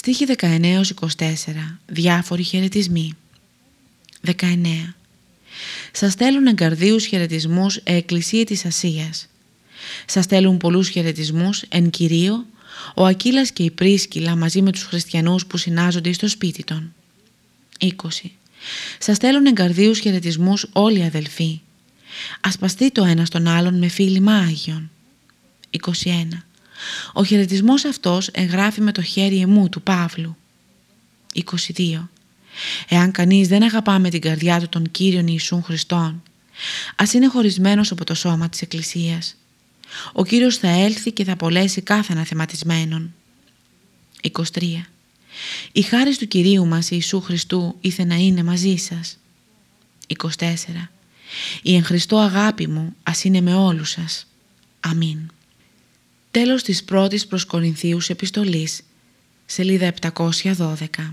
Στοίχη 19-24. Διάφοροι χαιρετισμοί. 19. Σας στέλνουν εγκαρδίους χαιρετισμούς εκκλησία της Ασίας. Σας στέλνουν πολλούς χαιρετισμούς εν κυρίω ο Ακύλας και η Πρίσκυλα μαζί με τους χριστιανούς που συνάζονται στο σπίτι των. 20. Σας στέλνουν εγκαρδίους χαιρετισμούς όλοι οι αδελφοί. Ασπαστεί το ένα στον άλλον με φίλημα Άγιον. 21. Ο χαιρετισμός αυτός εγγράφει με το χέρι εμού του Παύλου. 22. Εάν κανείς δεν αγαπά με την καρδιά του τον Κύριον Ιησούν Χριστόν, ας είναι χωρισμένος από το σώμα της Εκκλησίας. Ο Κύριος θα έλθει και θα απολέσει κάθε αναθεματισμένον. 23. Η χάρη του Κυρίου μας Ιησού Χριστού ήθε να είναι μαζί σας. 24. Η εν Χριστώ αγάπη μου ας είναι με όλους σας. Αμήν. Τέλος της πρώτης προς Κορινθίους επιστολής, σελίδα 712.